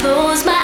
close my